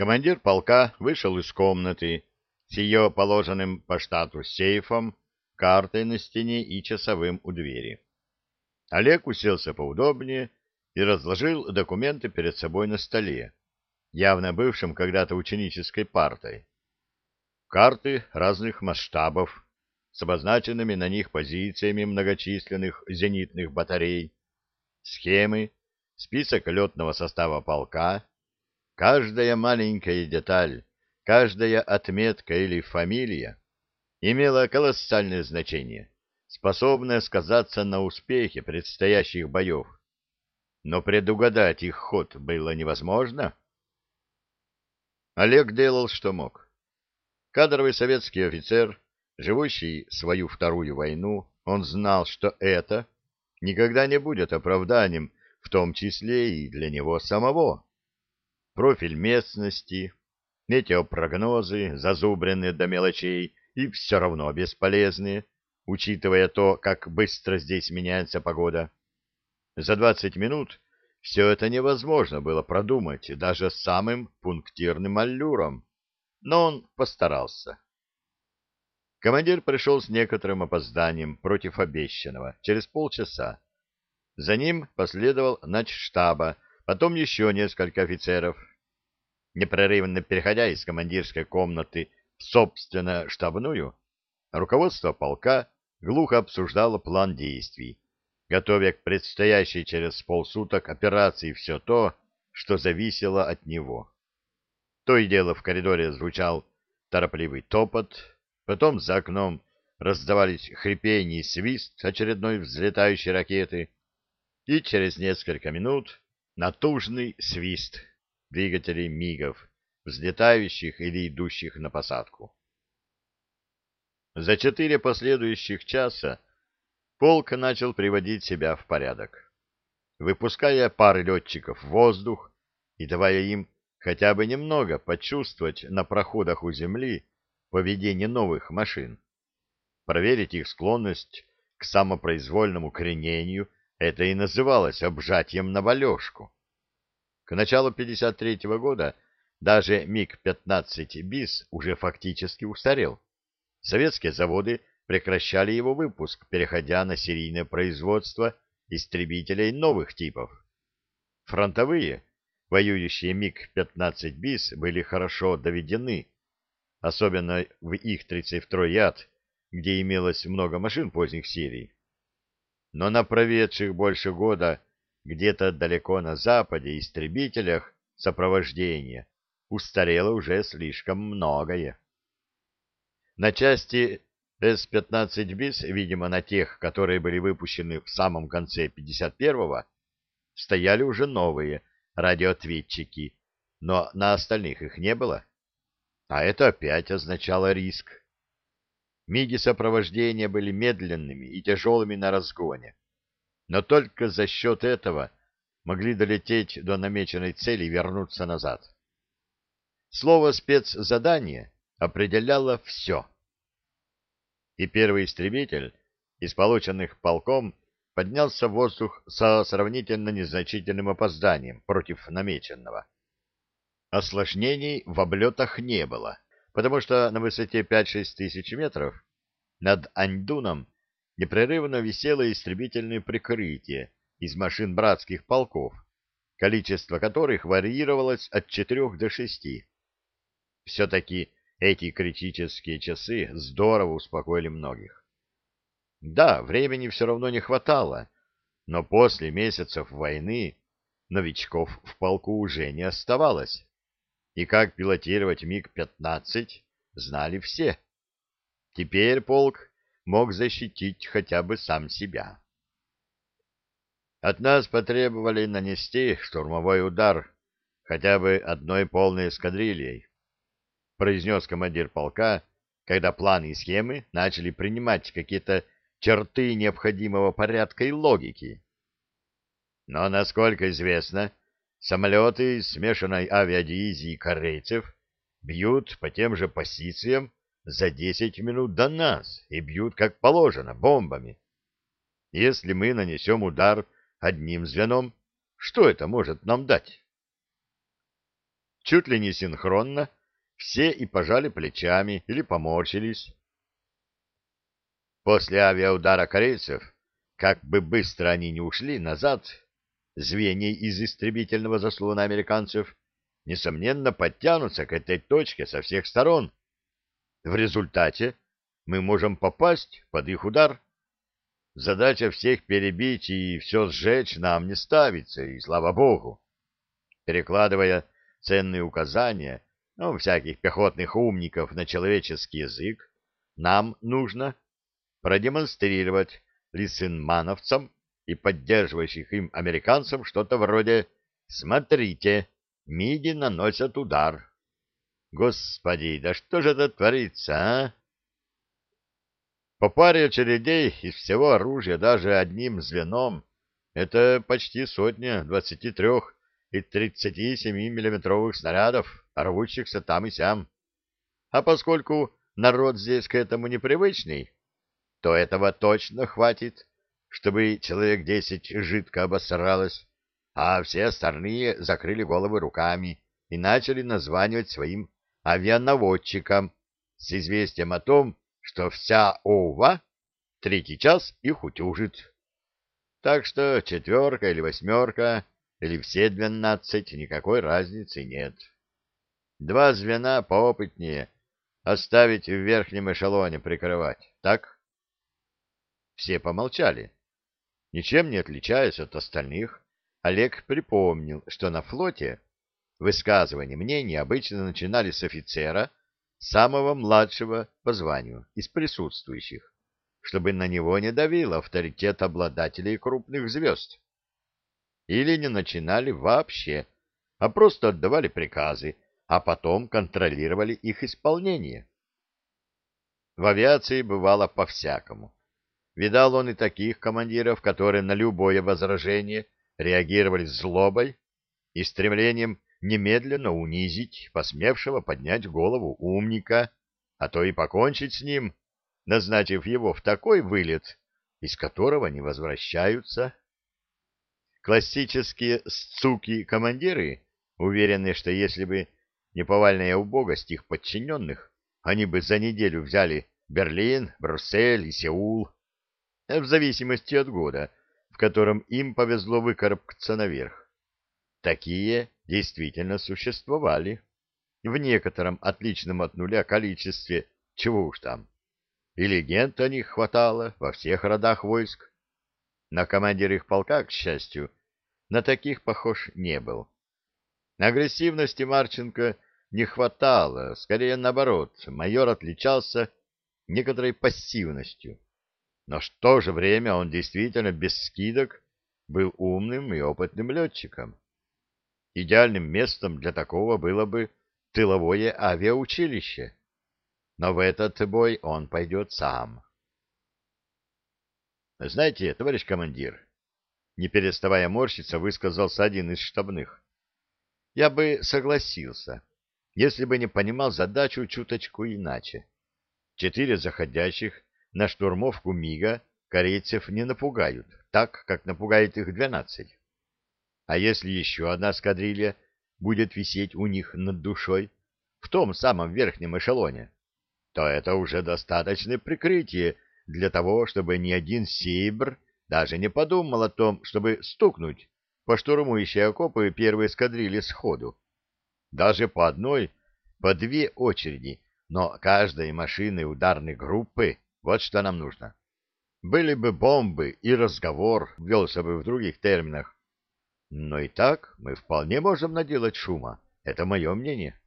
Командир полка вышел из комнаты с ее положенным по штату сейфом, картой на стене и часовым у двери. Олег уселся поудобнее и разложил документы перед собой на столе, явно бывшим когда-то ученической партой. Карты разных масштабов с обозначенными на них позициями многочисленных зенитных батарей, схемы, список летного состава полка, каждая маленькая деталь, каждая отметка или фамилия имела колоссальное значение, способное сказаться на успехе предстоящих боев. Но предугадать их ход было невозможно. Олег делал, что мог. Кадровый советский офицер, живущий свою вторую войну, он знал, что это никогда не будет оправданием, в том числе и для него самого. Профиль местности, метеопрогнозы, зазубренные до мелочей и все равно бесполезные, учитывая то, как быстро здесь меняется погода. За двадцать минут все это невозможно было продумать даже самым пунктирным аллюром, но он постарался. Командир пришел с некоторым опозданием против обещанного, через полчаса. За ним последовал начштаба, потом еще несколько офицеров. Непрерывно переходя из командирской комнаты в собственно штабную, руководство полка глухо обсуждало план действий, готовя к предстоящей через полсуток операции все то, что зависело от него. То и дело в коридоре звучал торопливый топот, потом за окном раздавались хрипение и свист очередной взлетающей ракеты, и через несколько минут натужный свист двигателей МИГов, взлетающих или идущих на посадку. За четыре последующих часа полк начал приводить себя в порядок, выпуская пары летчиков в воздух и давая им хотя бы немного почувствовать на проходах у земли поведение новых машин, проверить их склонность к самопроизвольному кренению, это и называлось обжатием на валежку. К началу 53-го года даже МиГ-15 БИС уже фактически устарел. Советские заводы прекращали его выпуск, переходя на серийное производство истребителей новых типов. Фронтовые, воюющие МиГ-15 БИС, были хорошо доведены, особенно в их 32-й яд, где имелось много машин поздних серий. Но на проведших больше года где-то далеко на западе истребителях сопровождения устарело уже слишком многое. На части С-15 БИС, видимо, на тех, которые были выпущены в самом конце 51-го, стояли уже новые радиоответчики, но на остальных их не было. А это опять означало риск. Миги сопровождения были медленными и тяжелыми на разгоне, но только за счет этого могли долететь до намеченной цели и вернуться назад. Слово «спецзадание» определяло все. И первый истребитель из полученных полком поднялся в воздух со сравнительно незначительным опозданием против намеченного. Осложнений в облетах не было, потому что на высоте 5-6 тысяч метров над Аньдуном непрерывно висело истребительное прикрытие из машин братских полков, количество которых варьировалось от 4 до 6. Все-таки эти критические часы здорово успокоили многих. Да, времени все равно не хватало, но после месяцев войны новичков в полку уже не оставалось. И как пилотировать МиГ-15 знали все. Теперь полк мог защитить хотя бы сам себя. От нас потребовали нанести штурмовой удар хотя бы одной полной эскадрильей произнес командир полка, когда планы и схемы начали принимать какие-то черты необходимого порядка и логики. Но, насколько известно, самолеты смешанной авиадивизии корейцев бьют по тем же позициям за 10 минут до нас и бьют, как положено, бомбами. Если мы нанесем удар одним звеном, что это может нам дать? чуть ли не синхронно, все и пожали плечами или поморщились. После авиаудара корейцев, как бы быстро они не ушли назад, звенья из истребительного заслона американцев, несомненно, подтянутся к этой точке со всех сторон. В результате мы можем попасть под их удар. Задача всех перебить и все сжечь нам не ставится, и слава богу. Перекладывая ценные указания, ну, всяких пехотных умников на человеческий язык, нам нужно продемонстрировать лисенмановцам и поддерживающих им американцам что-то вроде «Смотрите, миди наносят удар». Господи, да что же это творится, а? По паре очередей из всего оружия даже одним звеном это почти сотня 23 и 37 миллиметровых снарядов, рвущихся там и сям. А поскольку народ здесь к этому непривычный, то этого точно хватит, чтобы человек десять жидко обосралось, а все остальные закрыли головы руками и начали названивать своим авианаводчикам с известием о том, что вся ОВА третий час их утюжит. Так что четверка или восьмерка, или все двенадцать, никакой разницы нет. Два звена поопытнее оставить в верхнем эшелоне прикрывать, так? Все помолчали. Ничем не отличаясь от остальных, Олег припомнил, что на флоте высказывания мнений обычно начинали с офицера, самого младшего по званию из присутствующих, чтобы на него не давил авторитет обладателей крупных звезд. Или не начинали вообще, а просто отдавали приказы, а потом контролировали их исполнение. В авиации бывало по-всякому. Видал он и таких командиров, которые на любое возражение реагировали злобой и стремлением немедленно унизить посмевшего поднять голову умника, а то и покончить с ним, назначив его в такой вылет, из которого не возвращаются. Классические сцуки-командиры, уверенные, что если бы не повальная убогость их подчиненных, они бы за неделю взяли Берлин, Брюссель и Сеул, в зависимости от года, в котором им повезло выкарабкаться наверх. Такие действительно существовали. В некотором отличном от нуля количестве, чего уж там. И легенд о них хватало во всех родах войск. На командир их полка, к счастью, на таких похож не был. Агрессивности Марченко не хватало, скорее наоборот, майор отличался некоторой пассивностью. Но в то же время он действительно без скидок был умным и опытным летчиком. Идеальным местом для такого было бы тыловое авиаучилище. Но в этот бой он пойдет сам. Знаете, товарищ командир, не переставая морщиться, высказался один из штабных. Я бы согласился, если бы не понимал задачу чуточку иначе. Четыре заходящих на штурмовку МИГа корейцев не напугают, так, как напугает их двенадцать. А если еще одна эскадрилья будет висеть у них над душой, в том самом верхнем эшелоне, то это уже достаточное прикрытие для того, чтобы ни один сейбр даже не подумал о том, чтобы стукнуть по штурмующей окопы первой эскадрильи сходу. Даже по одной, по две очереди, но каждой машины ударной группы, вот что нам нужно. Были бы бомбы, и разговор велся бы в других терминах, но и так мы вполне можем наделать шума. Это мое мнение.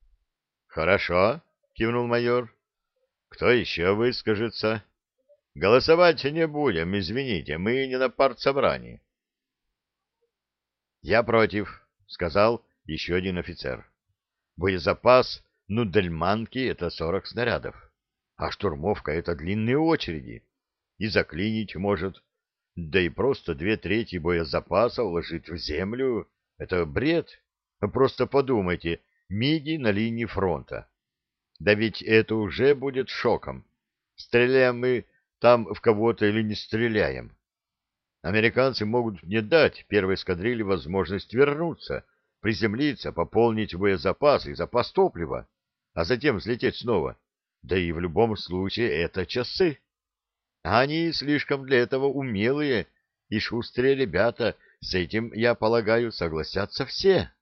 — Хорошо, — кивнул майор. — Кто еще выскажется? — Голосовать не будем, извините, мы не на партсобрании. — Я против, — сказал еще один офицер. — Боезапас Нудельманки — это сорок снарядов, а штурмовка — это длинные очереди. И заклинить может да и просто две трети боезапаса уложить в землю — это бред. Просто подумайте, миги на линии фронта. Да ведь это уже будет шоком. Стреляем мы там в кого-то или не стреляем. Американцы могут не дать первой эскадрилье возможность вернуться, приземлиться, пополнить боезапас и запас топлива, а затем взлететь снова. Да и в любом случае это часы. Они слишком для этого умелые и шустрые ребята, с этим, я полагаю, согласятся все.